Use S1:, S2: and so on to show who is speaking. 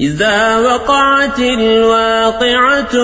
S1: إذا وقعت الواقعة